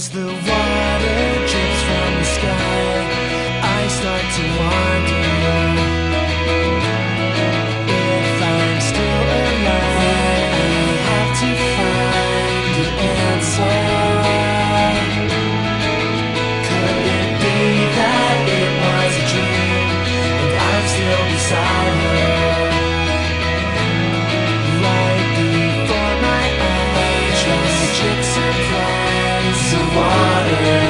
As the water before